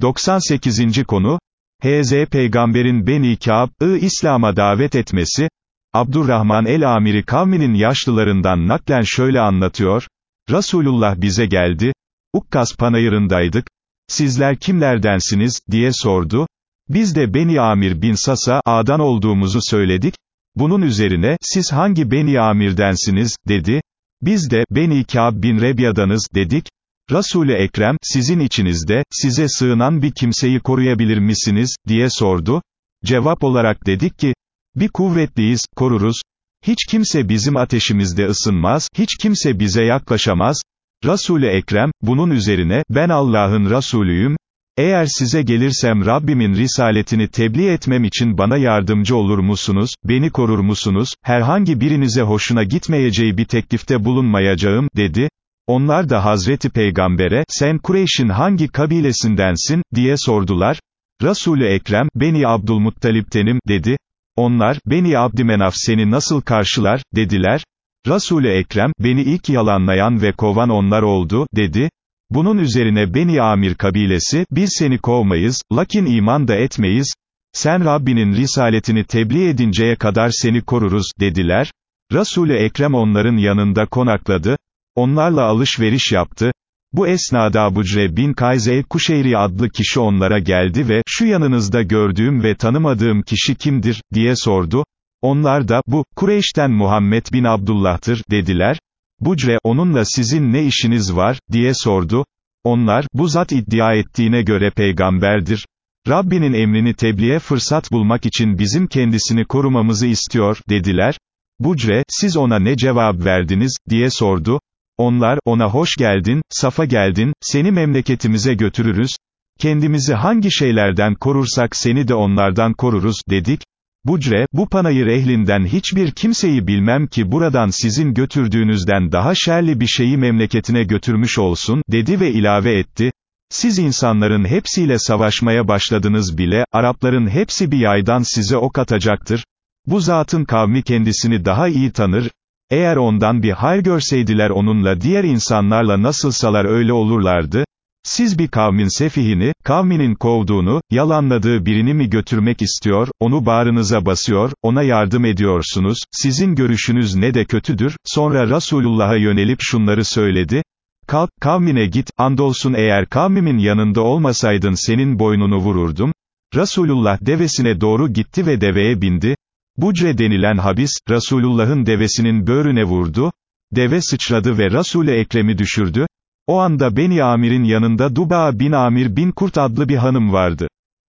98. konu, H.Z. Peygamberin Beni Kâb'ı İslam'a davet etmesi, Abdurrahman el-Amiri kavminin yaşlılarından naklen şöyle anlatıyor, Resulullah bize geldi, Ukkas panayırındaydık, sizler kimlerdensiniz, diye sordu, biz de Beni Amir bin Sasa, A'dan olduğumuzu söyledik, bunun üzerine, siz hangi Beni Amir'densiniz, dedi, biz de, Beni Kâb bin Rebya'danız, dedik, Resul-i Ekrem, sizin içinizde, size sığınan bir kimseyi koruyabilir misiniz, diye sordu. Cevap olarak dedik ki, bir kuvvetliyiz, koruruz. Hiç kimse bizim ateşimizde ısınmaz, hiç kimse bize yaklaşamaz. Resul-i Ekrem, bunun üzerine, ben Allah'ın Resulüyüm, eğer size gelirsem Rabbimin risaletini tebliğ etmem için bana yardımcı olur musunuz, beni korur musunuz, herhangi birinize hoşuna gitmeyeceği bir teklifte bulunmayacağım, dedi. Onlar da Hazreti Peygamber'e, sen Kureyş'in hangi kabilesindensin, diye sordular. Resul-i Ekrem, Beni Abdülmuttalip'tenim, dedi. Onlar, Beni Abdümenaf seni nasıl karşılar, dediler. Resul-i Ekrem, beni ilk yalanlayan ve kovan onlar oldu, dedi. Bunun üzerine Beni Amir kabilesi, biz seni kovmayız, lakin iman da etmeyiz, sen Rabbinin risaletini tebliğ edinceye kadar seni koruruz, dediler. Resul-i Ekrem onların yanında konakladı, onlarla alışveriş yaptı, bu esnada Bucre bin Kayze Kuşeyri adlı kişi onlara geldi ve, şu yanınızda gördüğüm ve tanımadığım kişi kimdir, diye sordu, onlar da, bu, Kureyş'ten Muhammed bin Abdullah'tır, dediler, Bucre, onunla sizin ne işiniz var, diye sordu, onlar, bu zat iddia ettiğine göre peygamberdir, Rabbinin emrini tebliğe fırsat bulmak için bizim kendisini korumamızı istiyor, dediler, Bucre, siz ona ne cevap verdiniz, diye sordu, onlar, ona hoş geldin, safa geldin, seni memleketimize götürürüz, kendimizi hangi şeylerden korursak seni de onlardan koruruz, dedik, Bucre, bu panayır ehlinden hiçbir kimseyi bilmem ki buradan sizin götürdüğünüzden daha şerli bir şeyi memleketine götürmüş olsun, dedi ve ilave etti, siz insanların hepsiyle savaşmaya başladınız bile, Arapların hepsi bir yaydan size ok atacaktır, bu zatın kavmi kendisini daha iyi tanır, eğer ondan bir hal görseydiler onunla diğer insanlarla nasılsalar öyle olurlardı, siz bir kavmin sefihini, kavminin kovduğunu, yalanladığı birini mi götürmek istiyor, onu bağrınıza basıyor, ona yardım ediyorsunuz, sizin görüşünüz ne de kötüdür, sonra Resulullah'a yönelip şunları söyledi, kalk, kavmine git, andolsun eğer kavmimin yanında olmasaydın senin boynunu vururdum, Resulullah devesine doğru gitti ve deveye bindi, Bucre denilen habis, Resulullah'ın devesinin böğrüne vurdu, deve sıçradı ve Resul-i Ekrem'i düşürdü, o anda Beni Amir'in yanında Duba bin Amir bin Kurt adlı bir hanım vardı.